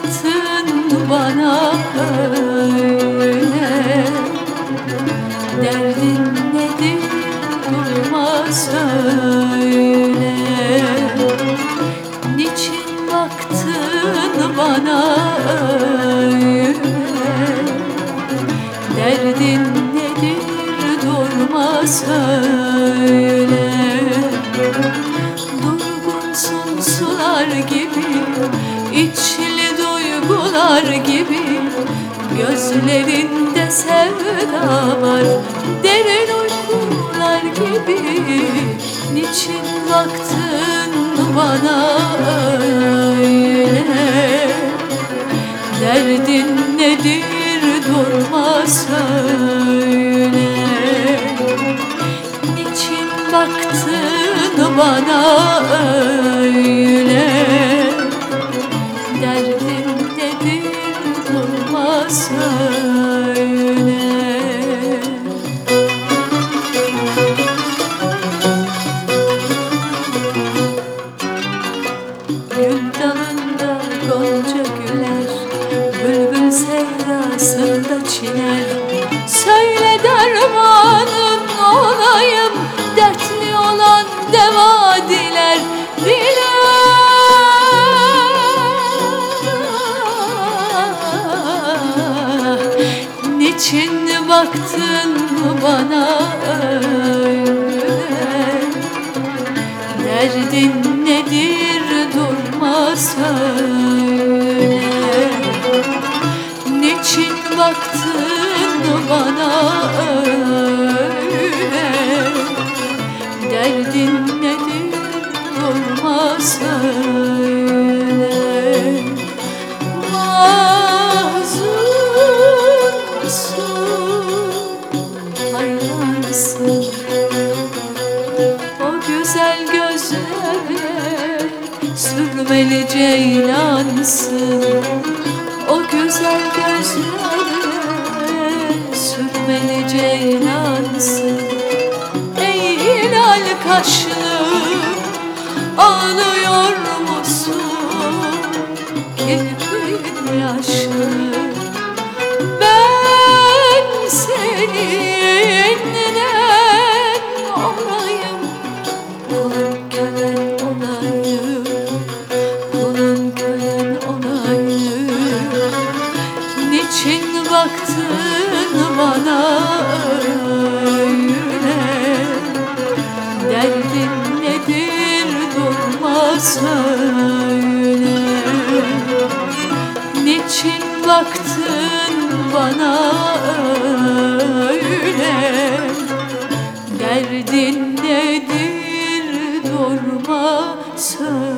baktın bana öyle Derdin nedir durma söyle. Niçin baktın bana öyle? Derdin nedir durma söyle? Gözlerinde sevda var. Derin uykular gibi Niçin baktın bana öyle? Derdin nedir durma söyle Niçin baktın bana öyle Söyle dermanın olayım Dertli olan deva diler Diler Niçin baktın bana öyle? Derdin nedir durma söyle? Niçin baktın bana öyle. Derdin nedir durma söyle Mahzunsun, hayransın o güzel gözlere sürmeli ceylansın O güzel gözlere kaşlı ağlıyor musun? Kirpin yaşlı. Ben seninle olayım? Kulun kölen olayım. Kulun kölen olayım. Niçin baktın bana baktın bana öyle. Derdin nedir durma söyle